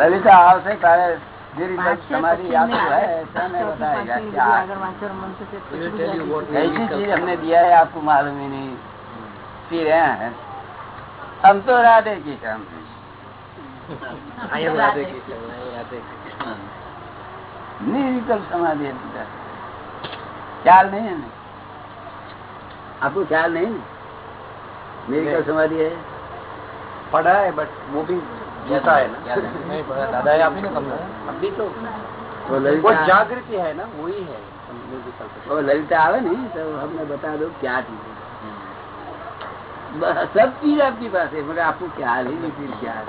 લલિતા આવશે તારે જે રીતે તમારી आपको है तने बताएगा क्या ऐसी चीज हमने दिया है आपको मालूम ही नहीं पी रहे हैं हम तो राधे की काम निर्विकल्प समाधि है बेटा। ख्याल नहीं है ना आपको ख्याल नहीं ना निर्विकल्प समाधि है पढ़ा है बट वो भी जैसा है ना। नहीं पढ़ा दादा आप ही ने अभी तो वो जागृति है ना वही है। वो ललिता आवे नहीं तो हमने बता दो क्या चीज़ सब चीज़ आपकी पास है मगर आपको क्या ही नहीं फिर क्या है।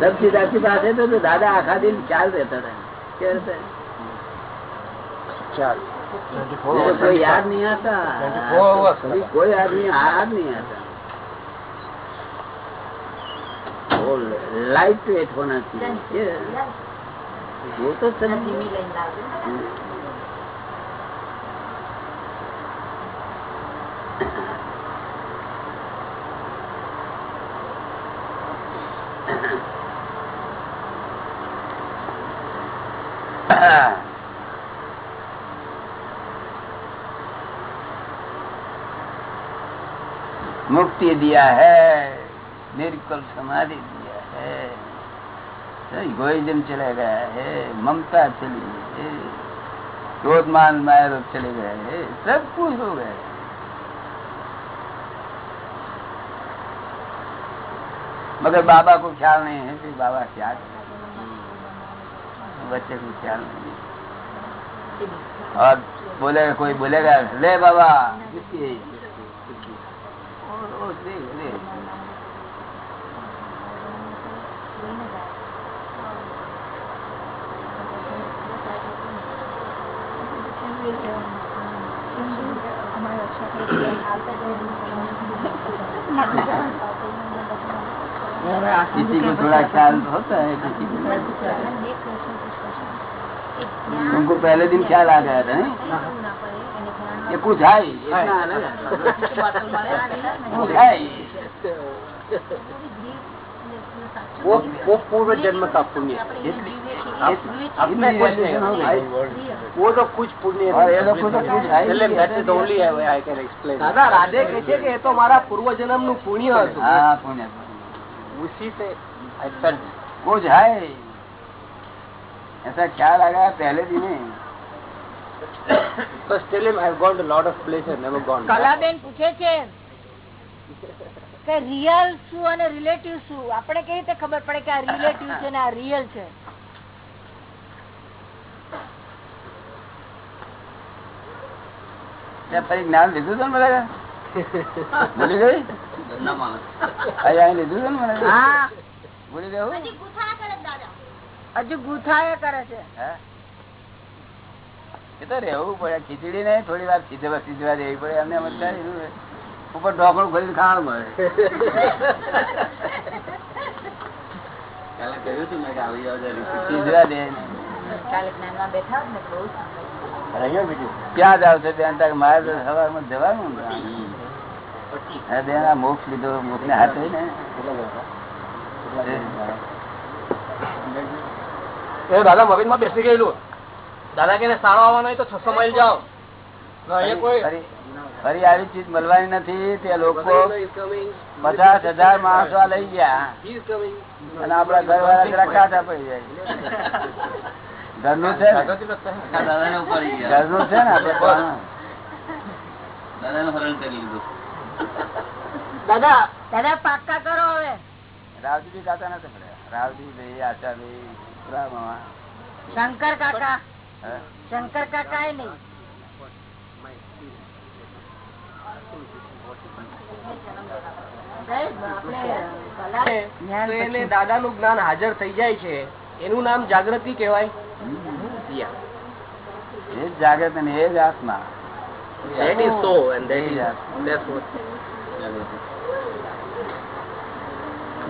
सब चीज़ आपके पास है तो, तो दादा आखा दिन ख्याल रहता था। क्या रहता है? चार मुझे कोई याद नहीं आता 24 hours कभी कोई आदमी याद नहीं आता वो लाइट वेट होना चाहिए वो तो सब मुक्ति दिया है, निर्कल समाधि दिया है इगोइज्म चले गया है, ममता चली है, क्रोधमान माया चले गए है, सब कुछ हो है मगर बाबा को ख्याल नहीं है कि बाबा क्या बच्चे को ख्याल नहीं। और बोलेगा, कोई बोलेगा, ले बाबा किसकी। किसी को थोड़ा ख्याल होता है किसी को पहले दिन ख्याल आ गया था नहीं ये कुछ है ही, इतना अलग है। कुछ है ही। वो वो पूर्व जन्म का पुण्य अपने कुछ नहीं है। वो तो कुछ पुण्य और ये लोग को तो कुछ है ही नहीं। That is only I can explain Dada Radhe કહે છે કે એ તો મારા પૂર્વ જન્મ નું પુણ્ય હતું हाँ पुण्य उसी से आई फेल्ट कुछ है ऐसा ख्याल आ गया पहले दिन Because tell him I've gone to a lot of places, never gone કલાબેન પૂછે છે કે રિયલ શું અને રિલેટિવ શું? આપણે કેવી રીતે ખબર પડે કે આ રિલેટિવ છે ને આ રિયલ છે? ફરી જ્ઞાન લીધું હતું ને ભૂલી ગઈ? લીધું હતું મને ભૂલી ગયું હજુ ગુથાયા કરે છે. હે? એ તો રહેવું પડે. ખીચડી નહીં થોડી વાર ખીચવા ખીચવા દેવી પડે. એમને એમ ઉપર ઢોકળું ખોલી ખાણ મળે. ક્યાં જાવ છો? મારે સવારમાં જવાનું બેન લીધો મોક્ષ ને હાથ ને દાદા મગજમાં બેસી ગયેલું. દાદા કે સારો આવવાનો તો છસો માઇલ જાઓ. ફરી આવી ચીજ મળવાની નથી. તે લોકો પચાસ હજાર માણસો લઈ ગયા. અને આપડા ઘર વાળા જરા કાચા પડી જાય. ઘરનું છે ને? ઘરનું છે ને દાદા દાદા પાક્કા કરો હવે. રાવજી કાકા નથી રાવજી ભાઈ આશા ભાઈ શંકર કાકા? શંકર કાકા એ નહીં દાદા નું જ્ઞાન હાજર થઈ જાય છે. એનું નામ જાગૃતિ કેવાય એ જાગૃત ને એ જ આત્મા.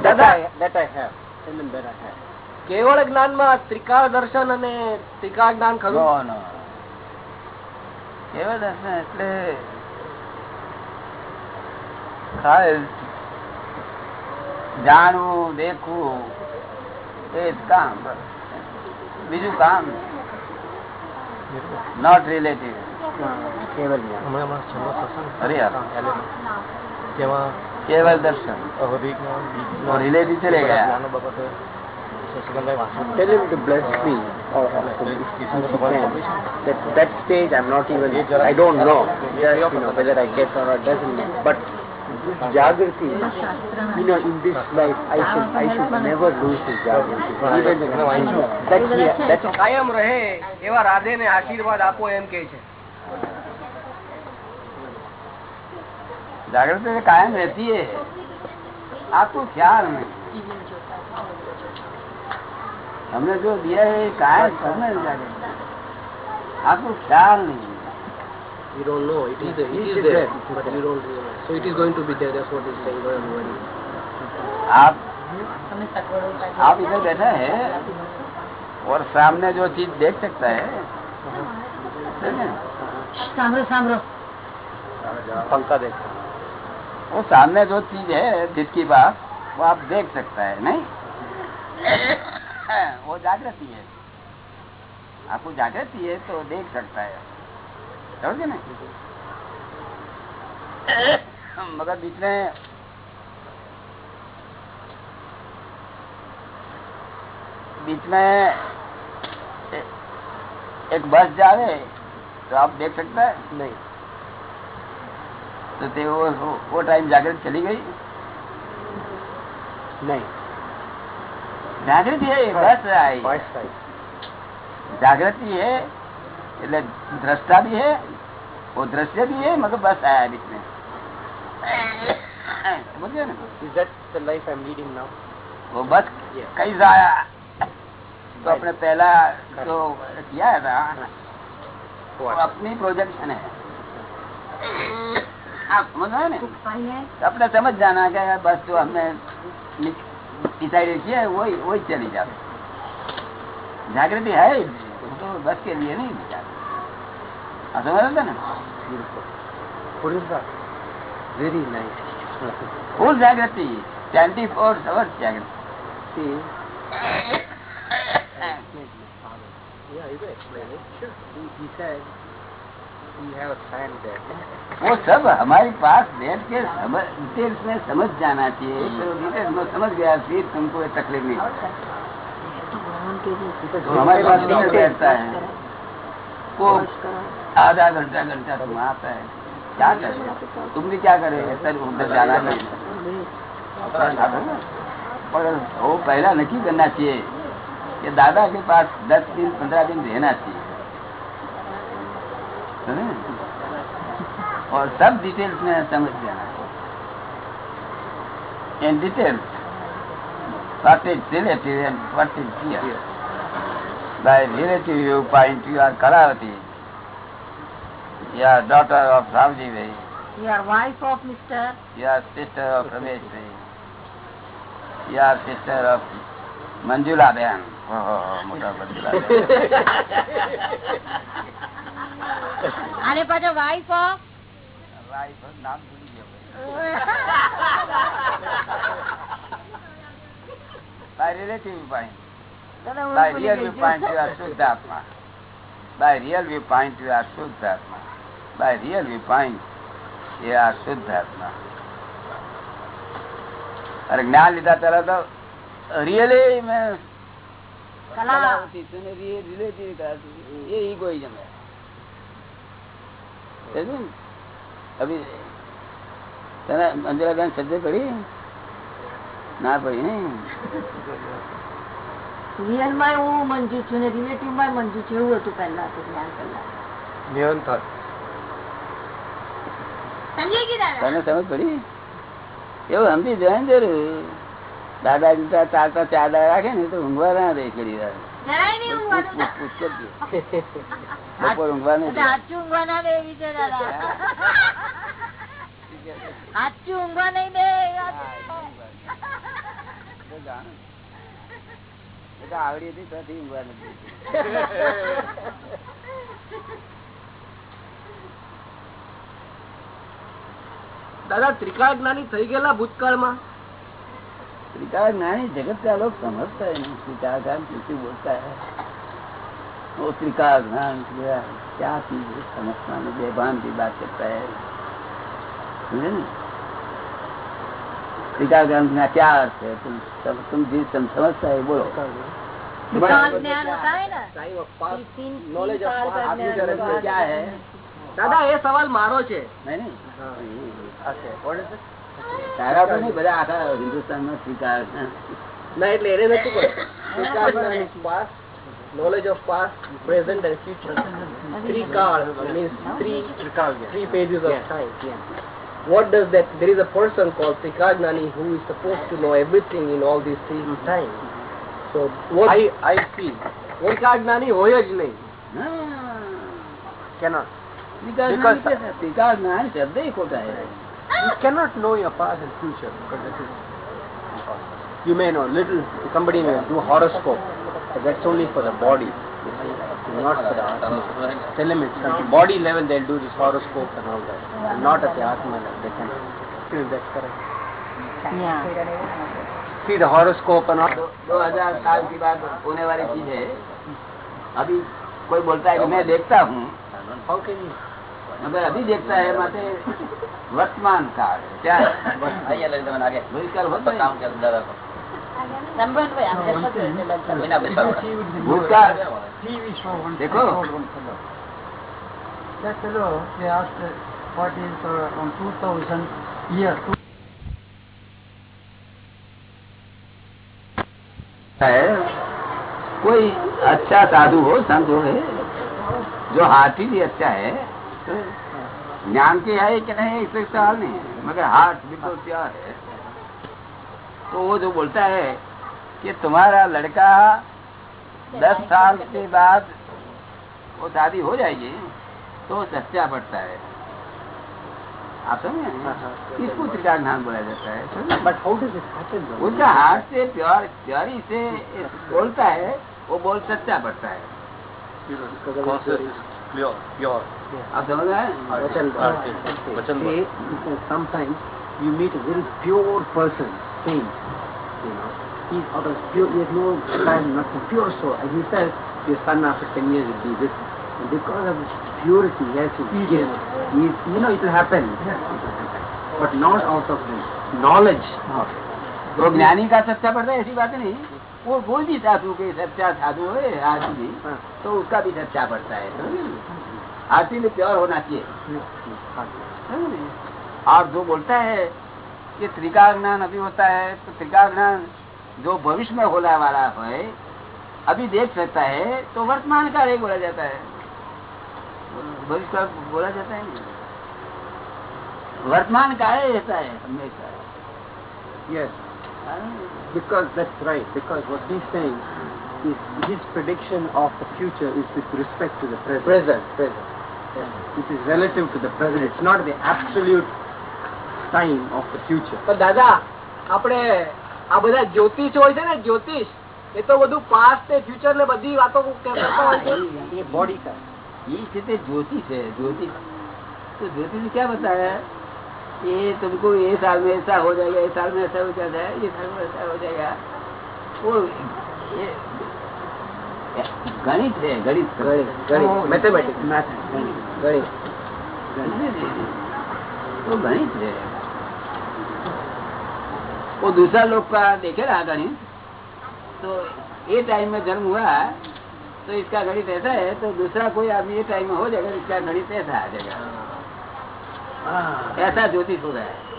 દાદા. કેવળ જ્ઞાનમાં ત્રિકાળ દર્શન અને ત્રિકાળ જ્ઞાન ખરું? કેવળ દર્શન એટલે જાણવું દેખવું એ જ કામ. બીજું કામ નોટ રિલેટેડ કેવલ દર્શન. રિલેટિવ ચલે ગયા. Tell him to bless me, or, or if he can. That, that stage I'm not even, I don't know, just, you know, whether I get or not, doesn't matter. But this Jagrati, you know, in this life, I should, I should never lose this Jagrati. Even the, that's, the- that's કાયમ રહે એવા રાધે ને આશીર્વાદ આપો એમ કે છે जागृति में कायम रहती है आपको ख्याल नहीं हमने जो दिया है ये कायम करना है जागृति आपको ख्याल नहीं You don't know. It is, it is there, but you don't realize. So it is going to be there. That's what he's saying. Don't worry. आप आप इधर बैठा है और सामने जो चीज देख सकता है है ना? સાંભળો સાંભળો पंखा देख वो सामने जो चीज है जिसकी बात वो आप देख सकता है नहीं वो जागृति है। आपको जागृति है तो देख सकता है। समझे ना? मगर बीच में बीच में एक बस जावे तो आप देख सकता है? नहीं। तो ते वो वो- वो टाइम जागृत चली गई? नहीं। જાગૃતિ है बस आई फर्स्ट टाइम जागृति है એટલે દ્રષ્ટા भी है वो दृश्य भी है मगर बस आया बीच में समझ गए ना Is that the life I'm leading now? वो बस कैसा आया तो अपने पहला जो किया था वो अपनी प्रोजेक्शन है आप समझ रहे हैं ना तो अपने समझ जाना कि यार बस जो हमने डिसाइडेड किया है वही वही चली जाए जागृति है ही, वो तो बस के लिए नहीं बेचारा आप समझ रहे थे ना Beautiful. What is that? Very nice. Full जागृति ट्वेंटी फोर आवर्स जागृति See, Yeah, you can explain it. Sure. he, he said वो सब हमारे पास बैठ के समझ डिटेल्स में समझ जाना चाहिए। तो डिटेल्स में समझ गया फिर तुमको ये तकलीफ़ नहीं। तो हमारे पास किधर बैठता है। वो आधा घंटा घंटा तुम आता है। क्या कर? तुम भी क्या करे? सर उधर जाना चाहिए पर वो पहला नक्की करना चाहिए कि दादा के पास दस दिन पंद्रह दिन रहना चाहिए। और सब डिटेल्स में समझ लेना in detail what is relative and what is here. By relative viewpoint, you are Karavati. You are daughter of Ravji Bhai. You are wife of Mr. You are sister of Ramesh Bhai. You are sister of Manjula Bhayan. Oh, oh, Manjula Bhayan. And wife of? Wife નામ ભૂલી ગયો By relative viewpoint. દાદા, હું By ભૂલી real ગઈ viewpoint, you are છું. Shuddhatma. By real viewpoint, you are Shuddhatma. By real viewpoint, you are Shuddhatma. અરે જ્ઞાન લીધા ત્યારે તો રિયલી મેં કલા કલાવતી છું ને રિયલ રિલેટિવ કરાતી એ ઇગોઇઝમ है સમજ્યું ને? અભી તને મંજુલાબેન સજ્જ પડી? ના પડી નહીં? રિયલમાં હું મંજુ છું ને રિલેટિવમાં મંજુ છું એવું હતું પહેલા તો ધ્યાન પહેલા. નિરંતર. તને સમજ પડી? એવું સમજી જાય જરૂર. દાદા જીતા ચાલતા ચાર દાડા રાખે ને તો ઊંઘવા ના દે કરી વાર બપોર આવડી હતી ઊંઘવા નથી દાદા ત્રિકાળ જ્ઞાની થઈ ગયેલા ભૂતકાળમાં? त्रिकाल ज्ञानी जगत का लोग समझता है नहीं त्रिकाल ज्ञान किसी बोलता है वो त्रिकाल ज्ञान क्या क्या चीज है समझता नहीं बेभान की बात करता है समझे ना त्रिकाल ज्ञान का क्या अर्थ है तुम तुम, तुम जिस तुम समझता है बोलो विकास ज्ञान होता है ना Time of तीन past, तीन knowledge of साल का past, ज्ञान future होता and क्या है દાદા એ સવાલ મારો છે नहीं नहीं તારા તો નહીં બધા આખા હિન્દુસ્તાન નો સ્વીકાર ના એટલે એને નથી પણ knowledge of past present and future three કાળ means three three pages of time What does that? There is a person called Trikarnani who is supposed to know everything in all these three times. So what I I see. Trikarnani હોય જ નહીં. Cannot. Because Trikarnani શબ્દ ખોટા છે. ज्ञान शब्द ही खोटा है You cannot know your past and future because that is you may know little somebody may do horoscope but that's only for the body not for the atma tell them it's at the body level they'll do this horoscope and all that and not at the atma level they can feel that's correct see the horoscope and all दो दो हजार साल की बात होने वाली चीज है अभी कोई बोलता है कि मैं देखता हूँ अभी देखता है माते वर्तमान काल क्या है? भविष्यकाल होता भूतकाल। देखो। That fellow, they asked what is uh, on 2000 year. कोई अच्छा साधु हो संत हो जो हार्ट ही अच्छा है। ज्ञान की है कि नहीं इससे सवाल नहीं है। मगर हार्ट बिल्कुल क्या है। तो वो जो बोलता है कि तुम्हारा लड़का दस साल के बाद वो शादी हो जाएगी तो सच्चा पड़ता है। आप समझे? इसको त्रिकाल बोला जाता है happen उसका हाथ से प्यार प्यारी से बोलता है वो बोल सच्चा पड़ता है। Pure, pure. आप समझ रहे हैं sometimes you meet a very pure person, saint, you know. He's out of pure, he has no crime, nothing, pure soul. And he says, your son after 10 years will be this. And because of purity, he has to give. He's, you know, it will happen. But not out of the knowledge of it. तो ज्ञानी का सच्चा पड़ता है ऐसी बात नहीं वो कोई भी साधु के सच्चा साधु है हाँ। तो उसका भी सच्चा पड़ता है आरती में प्योर होना चाहिए। और जो बोलता है कि त्रिका ज्ञान अभी होता है तो त्रिका ज्ञान जो भविष्य में होने वाला है अभी देख सकता है तो वर्तमान का एक बोला जाता है। भविष्य का बोला जाता है। वर्तमान का है ऐसा है हमेशा। Yes because that's right because what he saying this prediction of the future is with respect to the present present It is relative to the present. It's not the absolute time of the future. પણ દાદા આપણે આ બધા જ્યોતિષ હોય છે ને જ્યોતિષ એ તો બધું પાસ્ટ ને ફ્યુચર ને બધી વાતો કરતા હોય છે ये बॉडी का ये कहते ज्योतिष है ज्योतिष तो ज्योतिष क्या बताया ये तुमको ये साल में ऐसा हो जाएगा ये साल में ऐसा हो जाता है ये साल में ऐसा हो जाएगा वो ये गणित है गणित ગણિત ગણિત મેથેમેટિક્સ मैथ ગણિત तो गणित है वो दूसरा लोग का देखे ना गणित तो ये टाइम में जन्म हुआ तो इसका गणित ऐसा है तो दूसरा कोई आदमी ये टाइम में हो जाएगा इसका गणित ऐसा आ जाएगा ऐसा ज्योतिष हो रहा है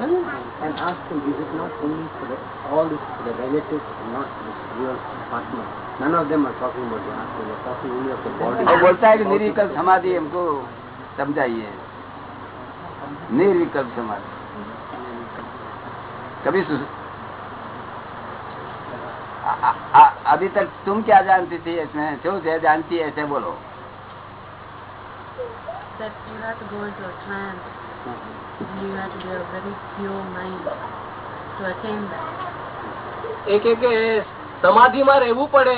And ask him, is it not only for the, all this for the relatives and not for the real partner? None of them are talking about the atma. They're talking only of the body. और बोलता है कि निर्विकल्प समाधि हमको समझाइए निर्विकल्प समाधि कभी सु... आ, आ, आ, अभी तक तुम क्या जानती थी इसमें जो जो जानती है ऐसे बोलो that you have to go into a trance you have to be a very pure mind to attain that. એ કે કે સમાધિમાં રહેવું પડે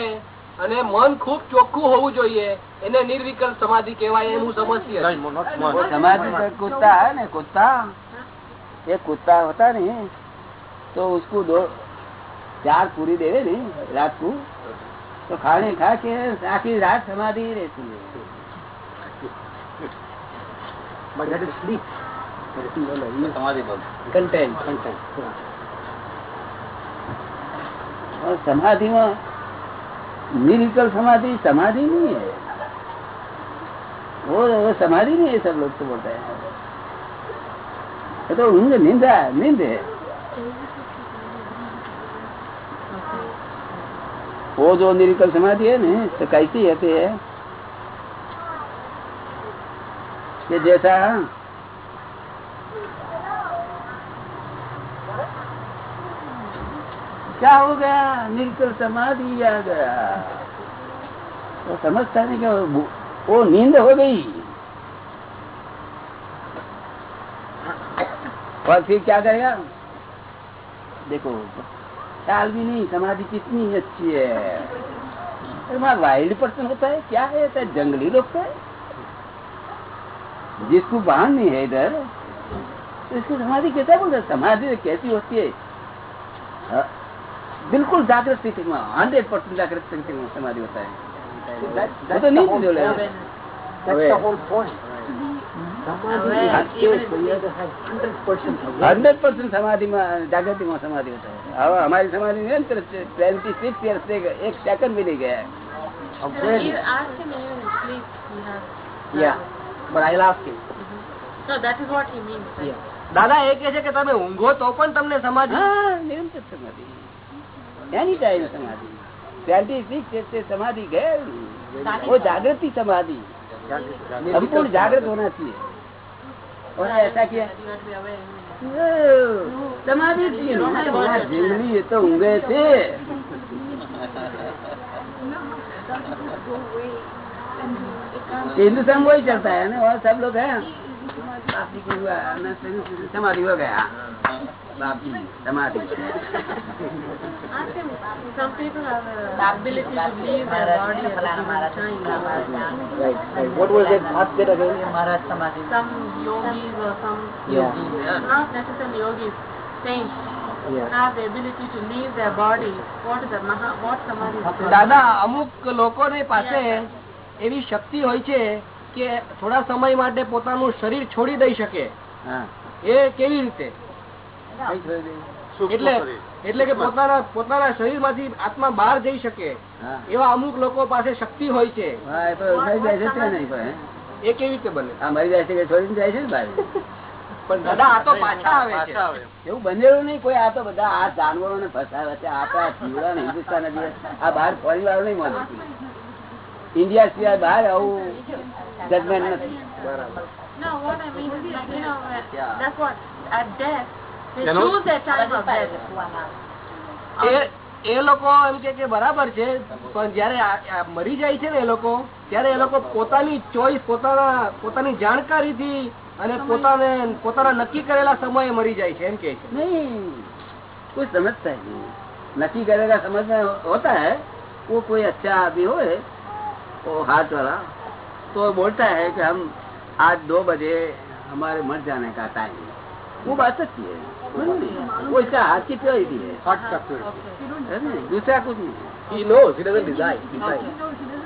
અને મન ખૂબ ચોખ્ખું હોવું જોઈએ એને નિર્વિકલ્પ સમાધિ કહેવાય એમ હું સમજતી હતી No, not one. वो समाधि का कुत्ता है ना कुत्ता एक कुत्ता होता नहीं तो उसको दो चार पूरी देवे नहीं रात को तो खाने खा के आखिरी रात समाधि ही रहती है समाधि बल content, content. और समाधि में निरिकल समाधि समाधि नहीं है। वो वो समाधि नहीं है सब लोग तो बोलते हैं। तो ऊंग नींदा नींद है। वो जो निरिकल समाधि है ना तो कैसी है कि जैसा क्या हो गया? निरिकल समाधि आ गया। वो समझता नहीं क्या वो, नींद हो गई। और फिर क्या करेगा? देखो ख्याल भी नहीं समाधि कितनी अच्छी है। वहाँ वाइल्ड पर्सन होता है क्या है? होता जंगली लोग है। जिसको वाहन नहीं है इधर तो इसको समाधि कैसा बोलते? समाधि कैसी होती है? हाँ, बिल्कुल जागृत स्थिति में हंड्रेड परसेंट जागृत स्थिति में समाधि होता है That, वो that's तो the नींद whole जो ले point. That's Aware. the whole point. Samadhi is Aware, a state even where you have to have 100% awareness. Hundred percent समाधि में जागृति में समाधि होता है अब हमारी समाधि निरंतर ट्वेंटी सिक्स ईयर से एक सेकंड भी नहीं गया है You ask him even in sleep, he has. Yeah, but I'll ask him. No, that is what he means. right? Yeah. દાદા એ કે છે કે તમે ઊંઘો તો પણ તમને સમાધિ हाँ निरंतर समाधि ट्वेंटी सिक्स से समाधि गए वो जागृति समाधि संपूर्ण जागृत होना चाहिए और ऐसा किया समाधि तो ऊँगे थे हिंदुस्तान वही चलता है ना और सब लोग हैं સમાધિ હો ગયા બાપજી સમાધિ What was it? Ask it again. Maharaj Samadhi. Some yogis or some yogis, yeah. not necessarily yogis, saints, દાદા અમુક લોકો પાસે એવી શક્તિ હોય છે કે થોડા સમય માટે પોતાનું શરીર છોડી દઈ શકે. એ કેવી રીતે? એટલે કે પોતાના પોતાના શરીરમાંથી આત્મા બહાર જઈ શકે. એવા અમુક લોકો પાસે શક્તિ હોય છે. એ કેવી રીતે બને? આ મરી જાય છે છોડીને જાય છે ને ભાઈ પણ દાદા આ તો પાછા આવે એવું બનેલું નહીં કોઈ આ તો બધા આ જાનવરો ને ફસાવે છે આપણા હિન્દુસ્તાન આ બહાર ફરી વાળું નહીં મળતું ઇન્ડિયા સિવાય બહાર આવું જજમેન્ટ નથી. એ લોકો એમ કે બરાબર છે પણ જયારે મરી જાય છે ને એ લોકો ત્યારે એ લોકો પોતાની ચોઈસ પોતાના પોતાની જાણકારી થી અને પોતાને પોતાના નક્કી કરેલા સમયે મરી જાય છે એમ કે છે. નહીં. કોઈ સમજતા નક્કી કરેલા સમજ હોતા હૈ કોઈ અચ્છા આદમી હોય वो हाथ वाला। तो बोलता है कि हम आज दो बजे हमारे मर जाने का टाइम है। वो बात सच्ची है। वो इसका हाथ की प्योरिटी है। है? दूसरा कुछ नहीं है। he knows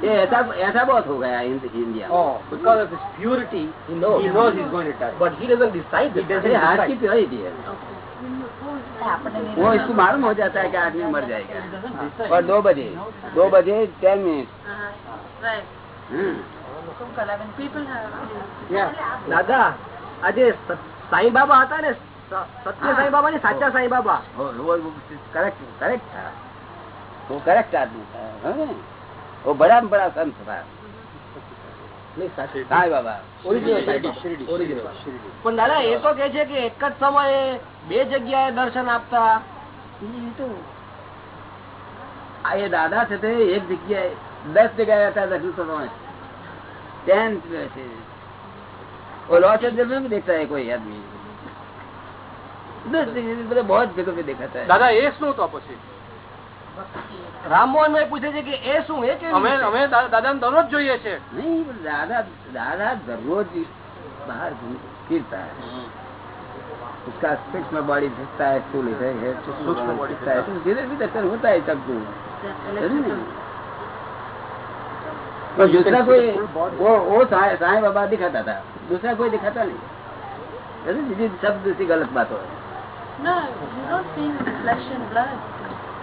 ये ऐसा ऐसा बहुत हो गया इन- इंडिया में। oh because of his purity he knows. He knows he's going to die. but he doesn't decide he हाथ की प्योरिटी है। वो इसको मालूम हो जाता है कि आदमी मर जाएगा। और दो बजे दो बजे ten minute Uh-huh. Right. People have, Yeah. દાદા આજે સ- સાંઈ બાબા હતા ને સ- સત્ય સાંઈ બાબા ને સાચા સાંઈ બાબા वो वो करेक्ट करेक्ट था वो करेक्ट आदमी था है ना? वो बड़ा में बड़ा संत था साई बाबा ઓરિજિનલ પણ દાદા એ તો કે છે કે એક જ સમયે બે જગ્યાએ દર્શન આપતા ये तो आ, ये दादा थे थे एक जगह दस जगह रहता है दक्षिण समय टेन से वो लॉस एंजल्स में भी देखता है कोई आदमी दस जगह मतलब बहुत जगह पे देखा था દાદા એ શું તો પછી રામમોહન ભાઈ પૂછે છે કે એ શું એ કેવી અમે રીતે? અમે દાદા ને દરરોજ જોઈએ છે नहीं दादा दादा दररोज बाहर घूम फिरता है उसका सूक्ष्म बॉडी दिखता है स्थूल है है सूक्ष्म बॉडी दिखता है तो धीरे धीरे दर्शन होता है सबको समझे नहीं? और दूसरा कोई वो वो साईं साईं बाबा दिखाता था दूसरा कोई दिखाता नहीं? जी सब दूसरी गलत बात हो No, you don't see him in flesh and blood.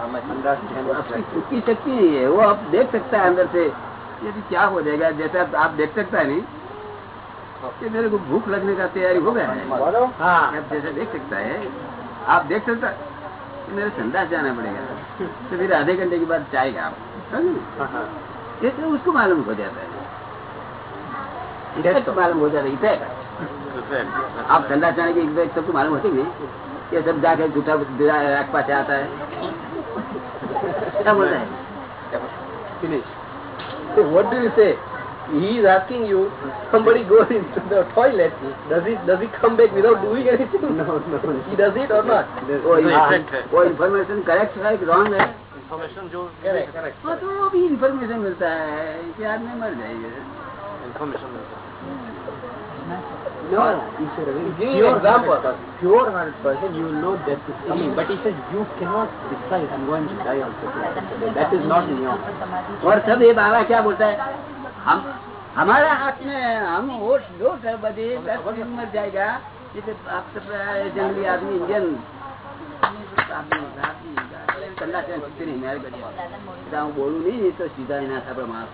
आपकी खुद की शक्ति नहीं है वो आप देख सकता है अंदर से यदि क्या हो जाएगा जैसे आप, देख सकता है नहीं? कि मेरे को भूख लगने का तैयारी हो गया है। हाँ। आप जैसे देख सकता है आप देख सकता कि मेरे संदास जाना पड़ेगा। तो फिर आधे घंटे के बाद जाएगा आप समझे? ये तो उसको मालूम हो जाता है। मालूम हो जाता है इफ़ेक्ट। आप ठंडा जाने की इफ़ेक्ट सबको मालूम होती नहीं। ये सब जाके झूठा राग पास आता है हैं। Finish. So what do you say? He is asking you, somebody goes into the toilet, does he does he come back without doing anything? No, no. He does it or not? वो effect है। वो information correct है कि wrong है information जो Correct, correct. हाँ तो वो भी इन्फॉर्मेशन मिलता है कि आदमी मर जाएगा इन्फॉर्मेशन मिलता है No, he said a very Give me pure an example. hundred- Pure hundred percent, you will know that is coming. But he said you cannot decide I'm going to die on such a That is not in your hand. और सब ये बाबा क्या बोलता है हम हमारा हाथ में है, हम वोट दो कर बजे दस दिन मर जाएगा ये तो आप सब जंगली आदमी इंडियन કલાક નહીં મેળ કરી હું બોલું નહીં તો સીધા એના આપડે માણસ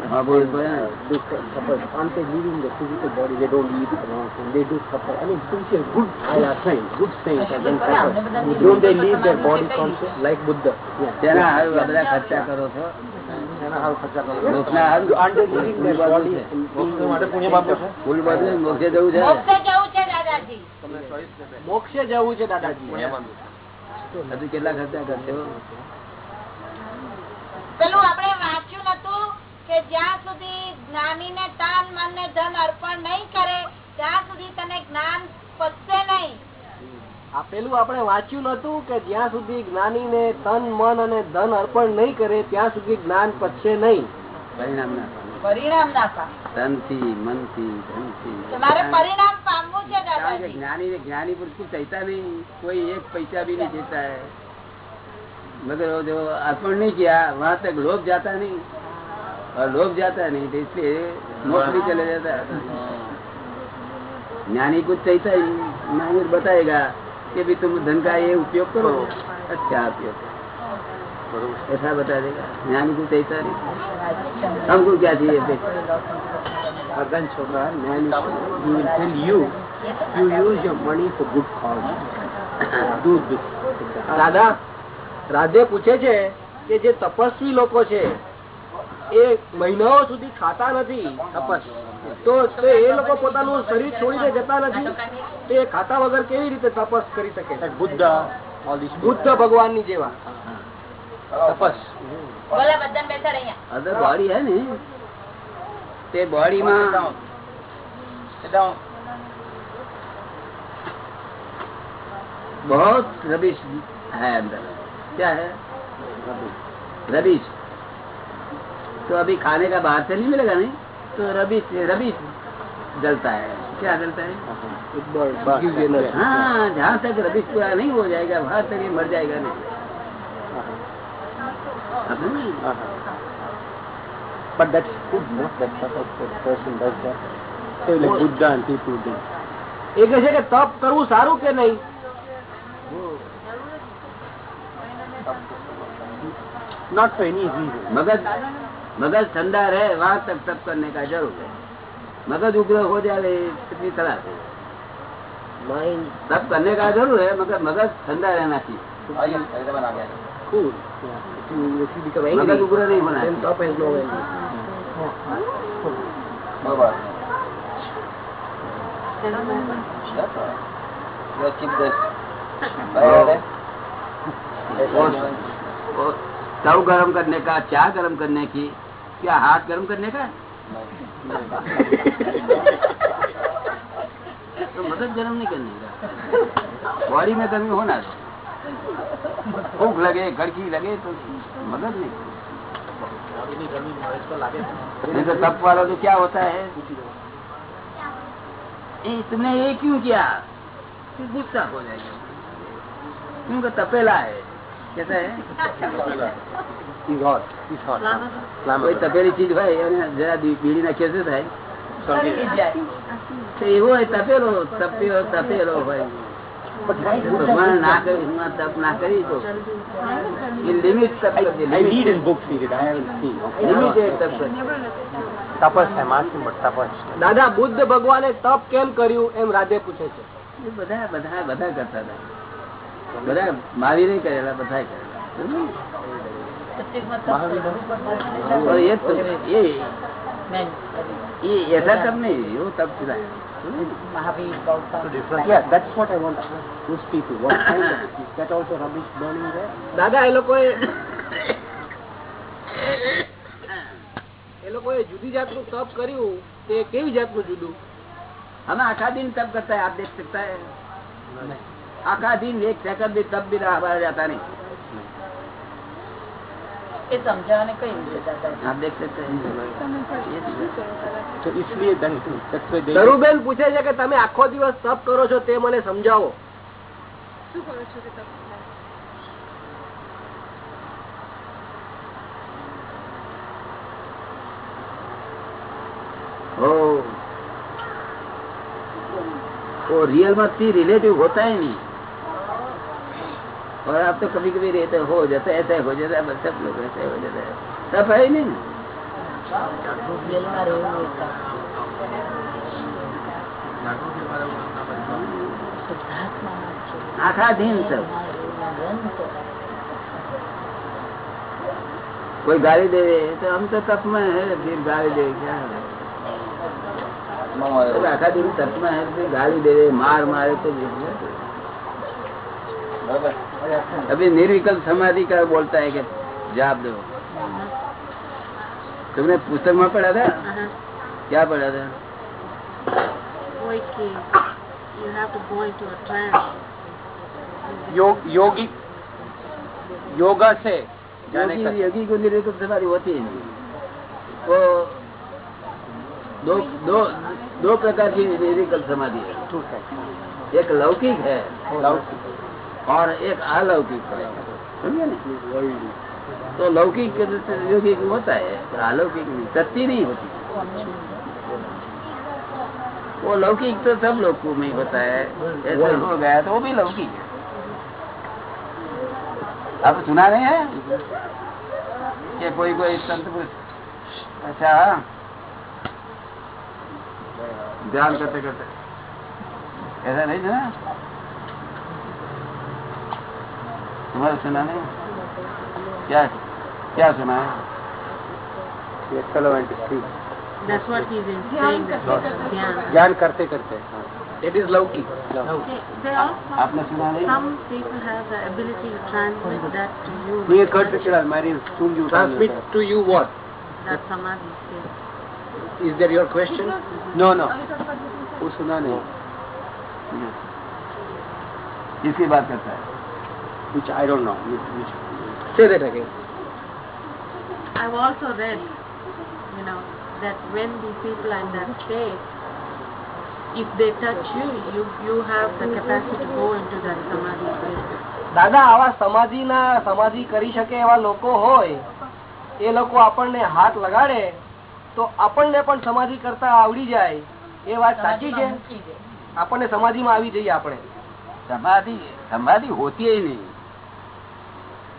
Aren't they leaving the physical body? They don't leave it around and they do suffer. I mean, sincere, good Allah saints, good saints are then suffer. Don't they leave their body conscious like Buddha? Yeah. તેના હાલ બધા ખર્ચા કરો છો તેના હાલ ખર્ચા કરો છો ના હાલ આંટે લીવિંગ દેર બોડી મોક્ષ માટે પુણ્ય પામો છો ભૂલ બાદ મોક્ષે જવું છે મોક્ષે જવું છે દાદાજી તમને ચોઈસ છે મોક્ષે જવું છે દાદાજી પુણ્ય પામો હજુ કેટલા ખર્ચા કરશો પેલું આપણે વાંચ્યું નતું કે જ્યાં સુધી જ્ઞાની ને તાન મન ને ધન અર્પણ નહીં કરે ત્યાં સુધી તને જ્ઞાન પચશે નહીં. પેલું આપણે વાંચ્યું નતું કે જ્યાં સુધી જ્ઞાની ને તન મન અને ધન અર્પણ નહીં કરે ત્યાં સુધી જ્ઞાન પચશે નહીં. જ્ઞાની જ્ઞાની પૂરતું ચૈતા નહીં. કોઈ એક પૈસા બી નહીં ચેતા હે મગર અર્પણ નહીં ગયા વાત તક લોભ જાતા નહીં. और लोभ जाता नहीं तो इसलिए मोक्ष भी चले जाता है ज्ञानी कुछ चाहता ही नहीं ज्ञानी बताएगा कि भी तुम धन का ये उपयोग करो अच्छा उपयोग करो। ऐसा बता देगा ज्ञानी को चाहता नहीं हमको क्या चाहिए Argan Chopra, man is, he will tell you, you use your money for good cause. Do this. દાદા રાધે પૂછે છે કે જે તપસ્વી લોકો છે એ મહિનાઓ સુધી ખાતા નથી તપસ. તો એ લોકો પોતાનું શરીર છોડીને જતા નથી. તો ખાતા વગર કેવી રીતે તપસ કરી શકે? બુદ્ધ બુદ્ધ ભગવાનની જેવા. તપસ. અધર બોડી હે ને. તે બોડીમાં બહુ રબીશ હૈ અંદર. ક્યા હૈ? રબીશ. तो अभी खाने का बाहर से नहीं मिलेगा नहीं तो रबीश रबीश जलता है क्या जलता है हाँ जहाँ तक रबीश पूरा नहीं हो जाएगा वहां तक ये मर जाएगा नहीं समझे नहीं? But that's good, no? That sort of a person does that. Say like Buddha and people do. એ કહે છે કે તપ કરવું સારું કે નહીં Not for any reason. मगज मगज ठंडा रहे वहाँ तक तप करने का ज़रूर है। मगज उग्र हो जाए कितनी तरह से तप करने का ज़रूर है मगर मगज ठंडा रहना चाहिए। मगज उग्र नहीं होना चाहिए। स्टव गर्म करने का चाय गर्म करने की क्या हाथ गर्म करने का? तो मदद गर्म नहीं करने का। बॉडी में गर्मी होना दो भूख लगे गड़की लगे तो मदद नहीं नहीं तो तप वाला तो क्या होता है? ए, तुमने ये क्यों किया? गुस्सा हो जाएगा। क्योंकि तपेला है। તપેલી ચીજ હોય એને જરા બીડી નાખીએ શું થાય? એવો હોય તપેલો તપેલો તપેલો હોય. દાદા બુદ્ધ ભગવાને તપ કેમ કર્યું એમ રાજે પૂછે છે. બધા બધા બધા કરતા હતા. બધા મહાવીરે કરેલા બધા કરેલા એટલા તમને તપ એ લોકો એ લોકોએ જુદી જાતનું તપ કર્યું તે કેવી જાત નું જુદું અમે આખા દિન તપ કરતા આપ દેખ શકતા सकता है आखा दिन एक सेकंड भी तब भी रहा जाता नहीं એ સમજાવવાને કઈ રીતે દાદા आप देख सकते हैं ये चीज़ है। So इसलिए then that's why they ધરુબેન પૂછે છે કે તમે આખો દિવસ તપ કરો છો તે મને સમજાવો ओ वो रियल मस्ती रिलेटिव होता ही नहीं और आप तो कभी कभी रहते हो जाता है ऐसा हो जाता है सब लोग ऐसे हो जाता है। सब है ही नहीं। आखा दिन सब। कोई गाड़ी दे रहे तो हम तो तप में है फिर गाड़ी दे क्या है? आखा दिन तप में है फिर गाली दे मार मारे तो बराबर अभी निर्विकल्प समाधि का बोलता है कि जवाब दो। तुमने पुस्तक में पढ़ा था? क्या पढ़ा था? trance. योग योगी योगा से जाने योगी योगी को निर्विकल्प समाधि होती है। वो दो दो दो प्रकार की निर्विकल्प समाधि है। एक लौकिक है। Love और एक अलौकिक समझे ना? तो लौकिक योगिक होता है अलौकिक नहीं सत्य नहीं होती। वो लौकिक तो सब लोग को में होता है। ऐसा हो गया तो वो भी लौकिक है। आप सुना रहे हैं? कि कोई कोई संत अच्छा। ध्यान करते करते। ऐसा नहीं सुना तुम्हारा सुना नहीं क्या क्या सुना है. ज्ञान करते करते हाँ. It is lauki. They, they आपने सुना नहीं some people have the ability to transmit that to you. Near Kurt Richard Almighty soon you Transmit to you what? That samadhi state. Is that your question? No, no. वो सुना नहीं. किसकी बात करता है which I don't know. Which, Say that again. I've also read, you know, that when the people are in that state, if they touch you, you, you have the capacity to go into that samadhi state. દાદા આવા સમાધિ ના સમાધિ કરી શકે એવા લોકો હોય એ લોકો આપણને હાથ લગાડે તો આપણને પણ સમાધિ કરતા આવડી જાય એ વાત સાચી છે આપણને સમાધિમાં આવી જઈએ આપણે સમાધિ સમાધિ હોતી નહીં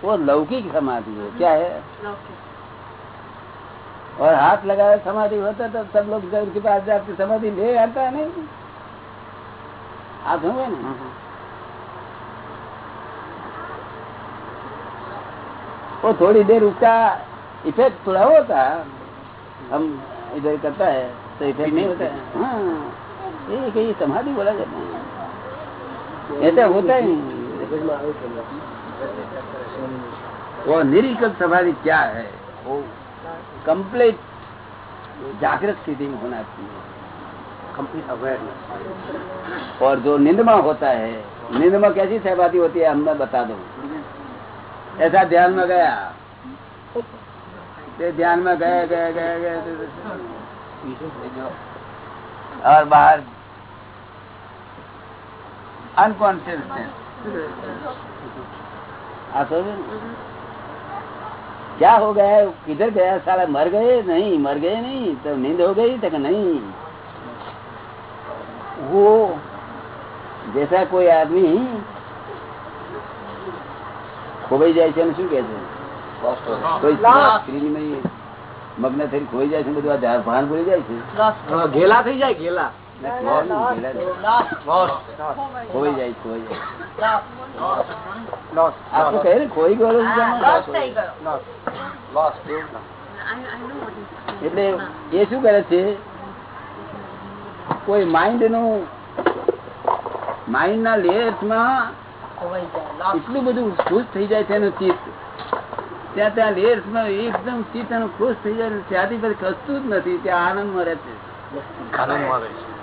वो लौकिक समाधि है क्या है? और हाथ लगाए समाधि होता तो सब लोग जब उनके पास जाते समाधि ले आता है नहीं? आप होंगे ना? वो थोड़ी देर उसका इफ़ेक्ट थोड़ा होता हम इधर करता है तो इफ़ेक्ट नहीं होता है। हाँ ये कहीं समाधि बोला जाता है। ऐसा होता ही नहीं। वो निरीकल समाधि क्या है? वो कंप्लीट जागृत स्थिति में होना चाहिए। Complete awareness. और जो निंदमा होता है निंदमा कैसी सहबादी होती है, हम मैं बता दू। ऐसा ध्यान में गया? ध्यान में गए गए गए गए और बाहर अनकॉन्शियसनेस आप समझे ना? क्या हो गया है? किधर गया साला मर गए नहीं मर गए नहीं तो नींद हो गई तक नहीं वो जैसा કોઈ આદમી ખોવાઈ જાય છે ને શું કે છે કોઈ સ્ત્રીની મગ્ન થઈને ખોઈ જાય છે બધું આ ધ્યાન- ભાન ભૂલી જાય છે હા, ઘેલા થઈ જાય ઘેલા એટલે એ શું કરે છે? કોઈ માઇન્ડનું માઇન્ડ ના લેયર્સમાં એટલું બધું ખુશ થઈ જાય છે એનું ચિત્ત. ત્યાં ત્યાં લેયર્સમાં એકદમ ચિત્ત એનું ખુશ થઈ જાય ત્યાંથી પછી કશું જ નથી, ત્યાં આનંદમાં રહે છે. આનંદમાં રહે છે.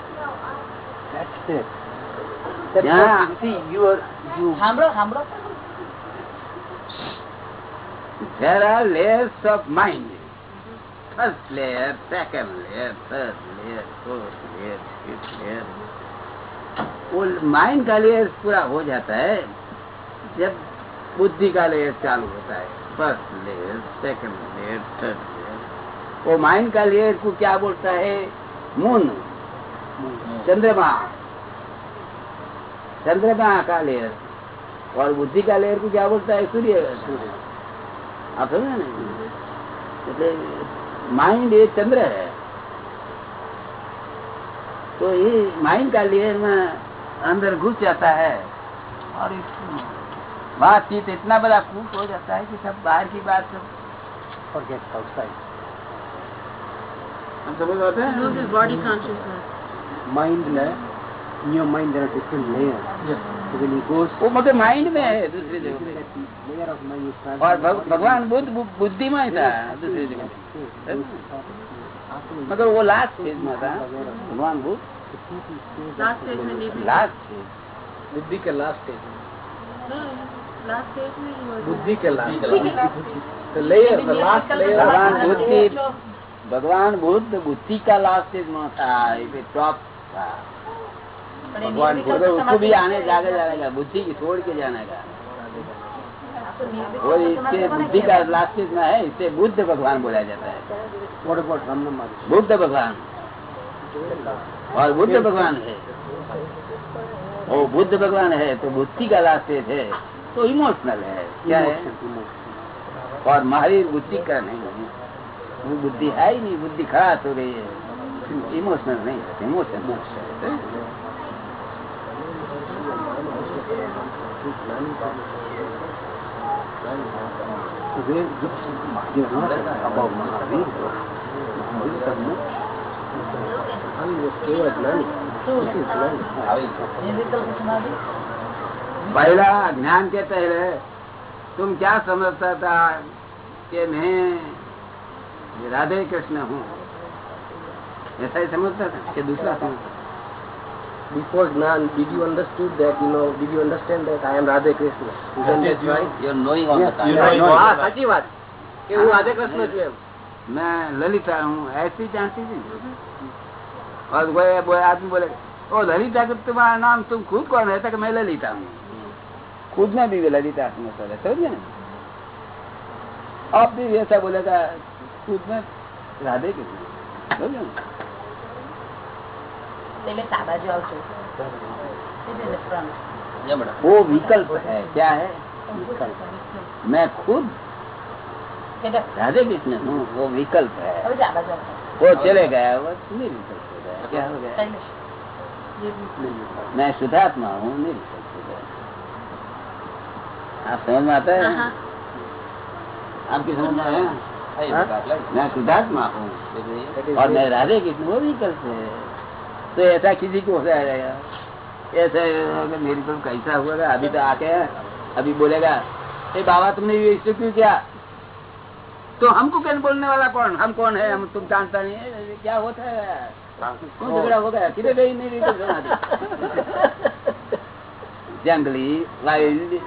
माइंड का लेयर पूरा हो जाता है जब बुद्धि का लेयर चालू होता है। First layer second layer third layer वो माइंड का लेयर को क्या बोलता है? मून चंद्रमा। चंद्रमा का लेयर। और बुद्धि का लेयर को क्या बोलता है सूर्य आप समझे ना? हम्म। तो माइंड ये चंद्र है। तो ये माइंड का लेयर में अंदर घुस जाता है। और बातचीत इतना बड़ा खूब हो जाता है कि सब बाहर की बात सब और गेट आउटसाइड हम समझ पाते हैं? माइंड ने new mind there different layer so when he goes वो मतलब माइंड में है दूसरे जगह। लेयर ऑफ़ माइंड स्टार्ट और भगवान बुद्ध बुद्धि में है दूसरे जगह। मगर वो लास्ट स्टेज में था भगवान बुद्ध। लास्ट स्टेज में नहीं। लास्ट बुद्धि के लास्ट स्टेज बुद्धि के लास्ट द लास्ट लेयर भगवान बुद्धि। भगवान बुद्ध बुद्धि का लास्ट स्टेज में था टॉप भगवान बुद्ध उसको भी आने जाके का बुद्धि की छोड़ के जाने का। वो इसके बुद्धि का लास्ट में है इसे बुद्ध भगवान बोला जाता है? बुद्ध भगवान। और बुद्ध भगवान है। वो बुद्ध भगवान है तो बुद्धि का लास्ट है तो इमोशनल है। क्या है. और महावीर बुद्धि का नहीं वो बुद्धि है ही नहीं बुद्धि खराब हो रही है। इमोशनल नहीं रहते इमोशनल अबाउट महावीर महावीर का मुख्य पहला ज्ञान के पहले तुम क्या समझता था कि मैं राधे कृष्ण हूँ? ऐसा ही समझता था कि दूसरा समझता before Gnan, did you understood that, you know, did you understand that I am Radha Krishna? Isn't that right? You're knowing all the time. You know હા, all the સાચી વાત કે હું રાધે કૃષ્ણ છું એમ मैं ललिता हूँ ऐसी जानती थी और कोई कोई आदमी बोले ओ ललिता का तुम्हारा नाम तुम खुद कौन है तक मैं ललिता हूँ खुद में भी ललिता में कर समझे ना अब भी ऐसा बोलेगा खुद में राधे के वो विकल्प है क्या है? मैं खुद राधे कृष्ण हूँ वो विकल्प है। वो चले गया वो निर्विकल्प क्या हो गया? मैं शुद्धात्मा हूँ निर्विकल्प आप समझ में आता है। आपकी समझ में आया? मैं शुद्धात्मा हूँ। और मैं राधे कृष्ण वो विकल्प है। तो ऐसा किसी को हो जाएगा ऐसा मेरी को कैसा हुआ अभी तो आके अभी बोलेगा ए बाबा तुमने ये इससे क्यों किया? तो हमको क्या बोलने वाला कौन? हम कौन है? हम तुम जानता नहीं है। क्या होता है? कौन झगड़ा हो गया? किधर गई। जंगली वाइल्ड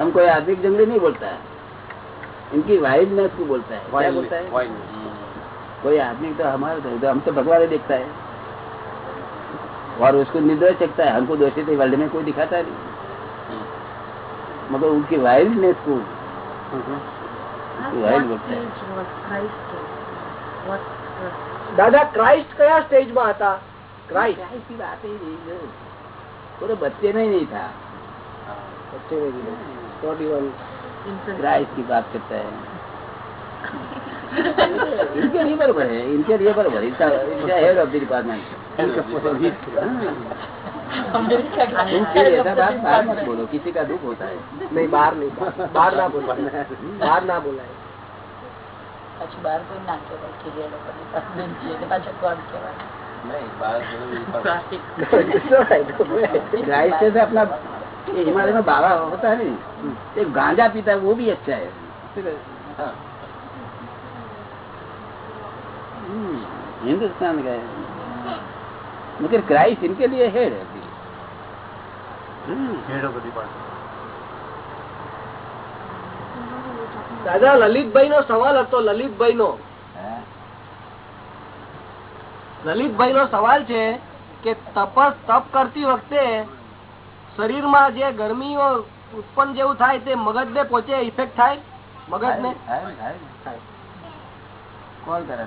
हम कोई आदमी जंगली नहीं बोलता है इनकी वाइल्डनेस को बोलता है क्या बोलता है कोई आदमी तो हमारे तो हम तो भगवान देखता है और उसको निर्दोष सकता है हमको दोषी तो वर्ल्ड में कोई दिखाता नहीं मगर उनकी वाइल्डनेस को वाइल्ड What बोलता है stage was Christ in? What was Dada Christ કયા સ્ટેજમાં હતા ક્રાઇસ્ટ Christ की बात ही नहीं है। क्राइस्ट की बात करता है इनके लिए बराबर है इनके लिए बराबर इनका इनका हेड ऑफ द डिपार्टमेंट तुम फिर ऐसा बात बाहर मत बोलो किसी का दुख होता है નહીં બહાર નહીં બહાર ના બોલાય બહાર ના બોલાય પાછું બહાર કોઈ ના કહેવાય કે જે લોકોની husband છે એટલે પાછું કોણ કહેવાય क्राइस्ट से अपना ये हिमालय में बाबा होता है नहीं एक गांजा पीता है वो भी अच्छा है हम्म, हिंदुस्तान का है मगर क्राइस्ट इनके लिए हेड है अभी हम्म, Head of the department. દાદા લલિતભાઈ નો સવાલ હતો લલિતભાઈ નો हाँ। લલિતભાઈ નો સવાલ છે કે તપસ તપ કરતી વખતે શરીરમાં જે ગરમીઓ ઉત્પન્ન જેવું થાય તે મગજ ને પોતે ઇફેક્ટ થાય મગજ ને કોણ કરે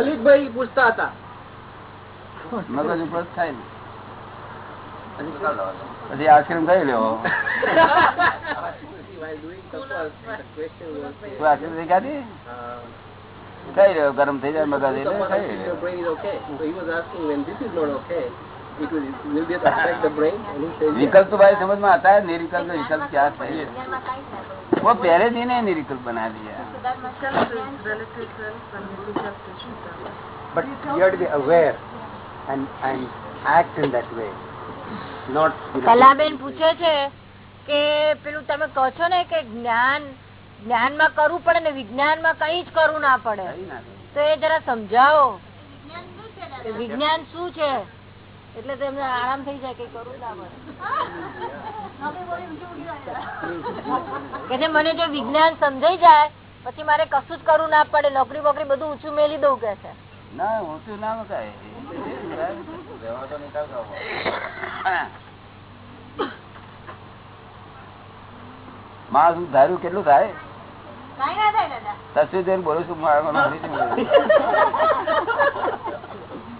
લલિતભાઈ પૂછતા હતા. મગજ ઉપર થાય પછી આઈસ્ક્રીમ ખાઈ લેવો આઈસ્ક્રીમ રહ્યો ગરમ થઈ જાય મગજ એટલે ખાઈ રહ્યો brain is okay. So he was asking when this is not okay, it will, will this affect the brain? And he says, yes. विकल्प तो भाई समझ में आता है निर्विकल्प का विकल्प क्या है वो पहले दिन ही निर्विकल्प बना दिया Self is relative self and relative to Shuddha. But you have to be aware and, and act in that way. Not, you know, કલાબેન પૂછે છે કે પેલું તમે કહો છો ને કે જ્ઞાન જ્ઞાનમાં કરવું પડે ને વિજ્ઞાનમાં કઈ જ કરવું ના પડે તો એ જરા સમજાવો કે વિજ્ઞાન શું છે એટલે તેમને આરામ થઈ જાય કે કરવું ના પડે કે મને જો વિજ્ઞાન સમજાઈ જાય પછી મારે કશું જ કરવું ના પડે નોકરી બોકરી બધું ઊંચું મેલી દઉં કે છે? ના ઊંચું ના મકાય. માં શું ધાર્યું કેટલું થાય? તસવીર બોલું છું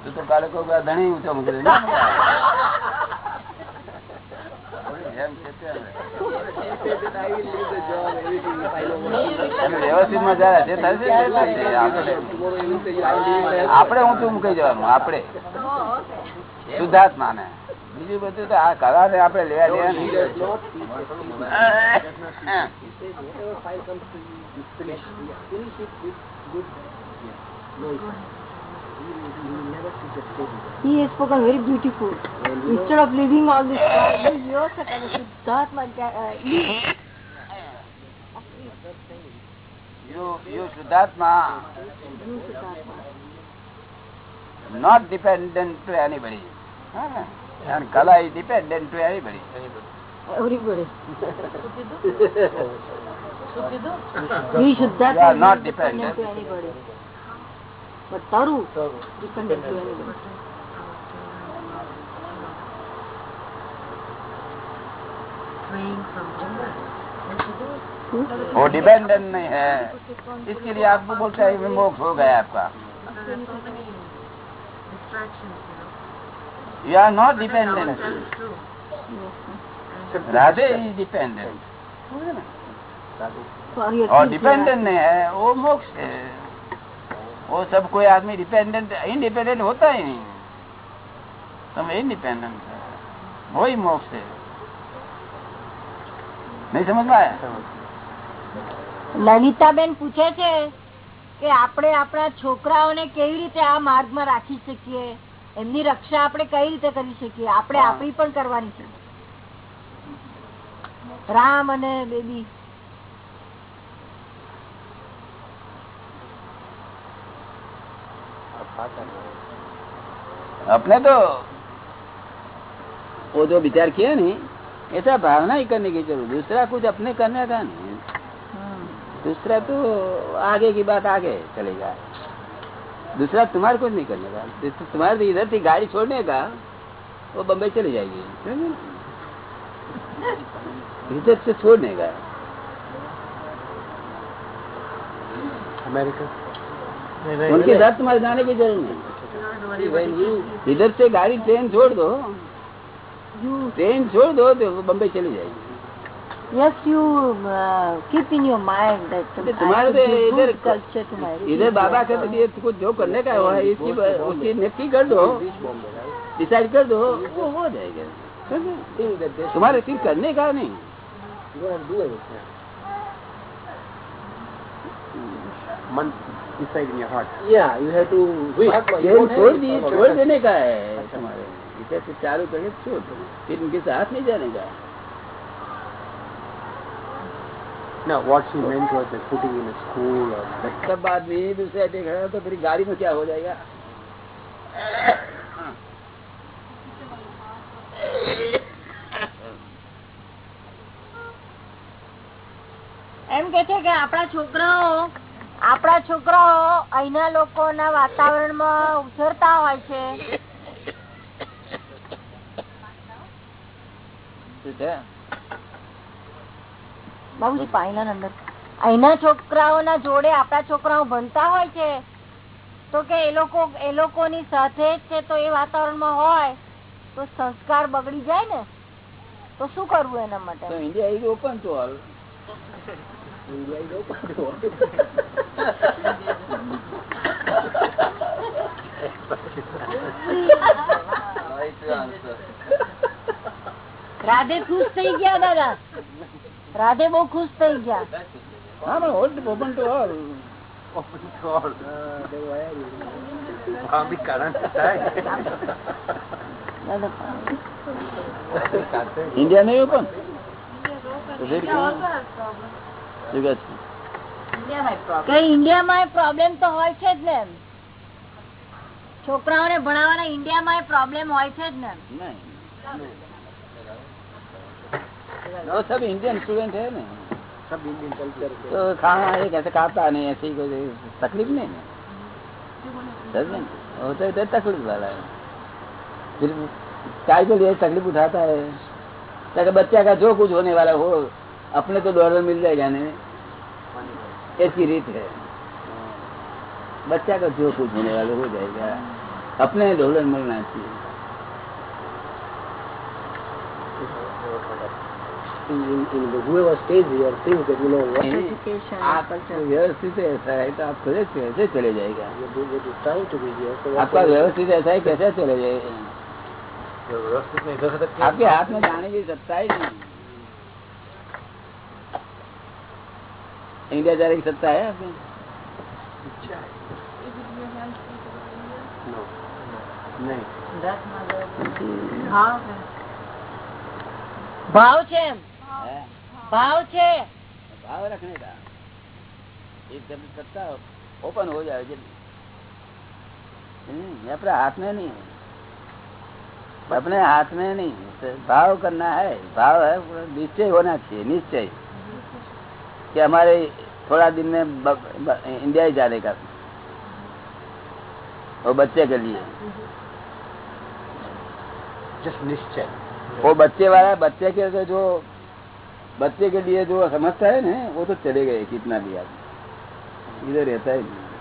તું તો કાલે કોઈ ધણી ઊંચો મોકલે. આપડે ઊંચું મૂકી જવાનું આપડે શુદ્ધાત્મા ને બીજું બધું તો આ કલા ને આપડે લેવા દેવા નહીં He has spoken very beautiful. Instead of leaving all this crap, uh, you should that man. uh, eat. You, you Siddhartha, not dependent to anybody. Huh? And Kala is dependent to anybody. Everybody. Everybody. you are not dependent to anybody. But Taru, dependent to anybody. Praying from Jannah. वो dependent नहीं है इसके लिए आपको बोलता है विमोक्ष हो गया आपका There are so many distractions, you know. You are not Protect dependent ourselves too. Radhe is dependent For your और kids, डिपेंडेंट नहीं है वो मोक्ष है वो सब कोई आदमी डिपेंडेंट इंडिपेंडेंट होता ही नहीं सब इंडिपेंडेंट है वही मोक्ष है नहीं समझ में आया લલિતાબેન પૂછે છે કે આપણે આપણા છોકરાઓને કેવી રીતે આ માર્ગમાં રાખી શકીએ એમની રક્ષા આપણે કઈ રીતે કરી શકીએ આપણે હા. આપણી પણ કરવાની છે રામ અને બેબી अपने तो वो जो विचार किया नहीं ऐसा भावना ही करने की ज़रूरत दूसरा कुछ अपने करने का नहीं दूसरा तो आगे की बात आगे चलेगा दूसरा तुम्हारे कुछ नहीं करने का। तुम्हारे तो इधर थी गाड़ी छोड़ने का वो बम्बई चली जाएगी? इधर से छोड़ने का। America. उनके साथ तुम्हारे जाने की ज़रूरत नहीं। इधर से गाड़ी ट्रेन छोड़ दो। ट्रेन छोड़ दो तो वो बम्बई चली जाएगी। Yes, you uh, keep in your mind that I तुम्हारे तो इधर good culture to my इधर बाबा के लिए कुछ जो करने का हुआ है इसकी उसकी नक्की कर दो। डिसाइड कर दो। वो हो जाएगा। तुम्हारे फिर करने का नहीं। should go and do anything. Man, decide in your heart. Yeah, you have to wish. Train छोड़ दिए छोड़ देने का है तुम्हारे इधर से चालू करके छोड़ दो फिर उनके साथ नहीं जाने का No, what she meant was like putting in a school or like सब बात भी दूसरे देख रहा है तो फिर गाड़ी में क्या हो जाएगा એમ કે છે કે આપણા છોકરાઓ આપણા છોકરાઓ અહીંના લોકોના વાતાવરણમાં ઉછરતા હોય છે. બાબુજી પાણીના અંદર. અહીંના છોકરાઓના જોડે આપણા છોકરાઓ ભણતા હોય છે. તો કે એ લોકો એ લોકોની સાથે જ છે તો એ વાતાવરણમાં હોય તો સંસ્કાર બગડી જાય ને? તો શું કરવું એના માટે? India is open to all Radhe ખુશ થઈ ગયા દાદા રાધે બહુ ખુશ થઈ ગયા હા હા old open to all open to all ભાભી કરંટ થાય ઇન્ડિયા નહીં ઓપન તો फिर India क्यों? also has problems. શું કહે છે? India has problems. કે ઇન્ડિયામાં એ પ્રોબ્લેમ તો હોય છે જ ને એમ. છોકરાઓને ભણાવવાના ઇન્ડિયામાં એ પ્રોબ્લેમ હોય છે જ ને नहीं वो सब इंडियन स्टूडेंट है ना सब इंडियन कल्चर के तो खाना एक ऐसे खाता नहीं ऐसे ही कोई तकलीफ नहीं ना समझे ना? वो तो इधर तकलीफ वाला है फिर काय के लिए तकलीफ उठाता है ताकि बच्चा का जो कुछ होने वाला हो अपने तो डॉलर मिल जाएगा ऐसी रीत है। बच्चा का जो कुछ होने वाला हो जाएगा अपने डॉलर मिलना चाहिए। तो व्यवस्थित ऐसा तो, तो आप आपका व्यवस्थित ऐसा है कैसे चले जाएगा? आपके हाथ में जाने की सत्ता ही। नहीं इंडिया जाने की सत्ता है आपके no, नहीं भाव है ભાવ છે એમ है? ભાવ છે भाव रखने का ये जब सत्ता ओपन हो जाए जल्दी हम्म, ये अपने हाथ में नहीं है अपने हाथ में नहीं है। तो भाव करना है भाव है वो निश्चय होना चाहिए निश्चय कि हमारे थोड़ा दिन में इंडिया ही जाने का। वो बच्चे के लिए। निश्चय। वो बच्चे वाला बच्चे के तो जो बच्चे के लिए जो समझता है ना वो तो चले गए कितना भी आदमी इधर रहता है नहीं।